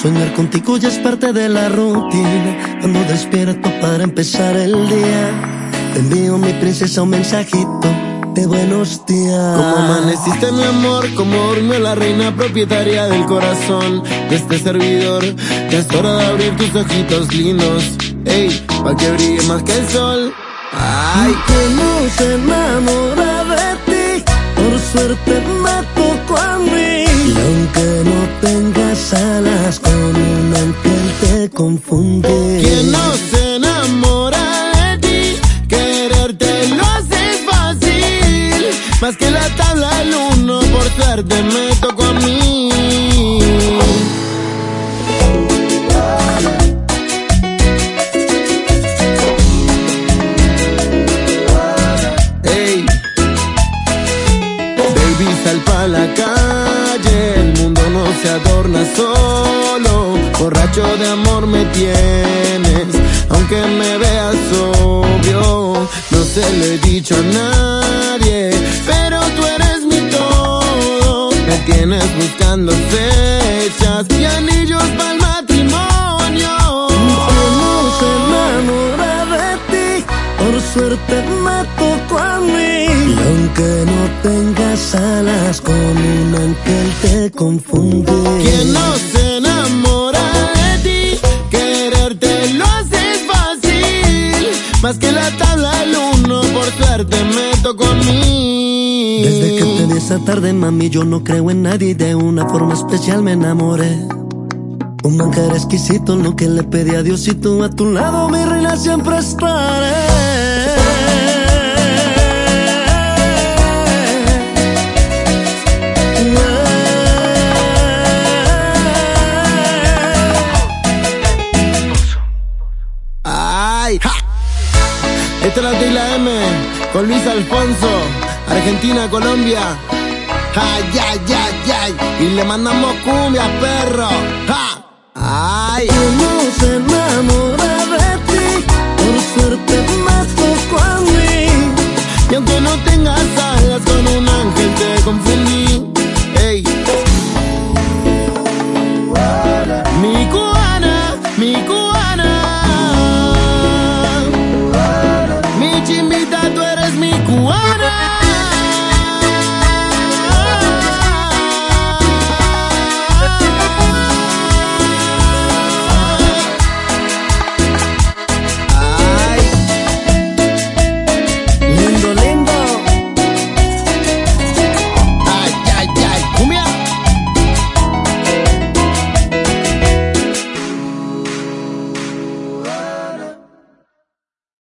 Soñar contigo ya es parte de la rutina. Cuando despierto para empezar el día, te envío mi princesa un mensajito de buenos días. Como amaneciste mi amor, como durmió la reina propietaria del corazón de este servidor. Ya es hora de abrir tus ojitos lindos, ey, pa' que brille más que el sol. Ay, que no se enamora de ti, por suerte me aunque no tengas alas, con un ángel te confunde. ¿Quién no se enamora de ti? Quererte lo hace fácil. Más que la tabla del uno, por suerte me tocó a mí. Ey. Baby, sal pa' la calle, se adorna solo. Borracho de amor me tienes, aunque me veas obvio. No se lo he dicho a nadie, pero tú eres mi todo. Me tienes buscando fechas suerte me tocó a mí. Y aunque no tengas alas, con un ángel te confunde. ¿Quién no se enamora de ti? Quererte lo hace fácil. Más que la tabla del uno, por suerte me tocó a mí. Desde que te vi esa tarde, mami, yo no creo en nadie y de una forma especial me enamoré. Un manjar exquisito, lo que le pedí a Dios y tú a tu lado, mi reina, siempre estaré. Esta es la Tila M con Luis Alfonso, Argentina, Colombia. Ay, ay, ay, ay. Y le mandamos cumbia, perro. Ja. Ay. Nos enamora de ti, por suerte más poco a mí. Y aunque no tengas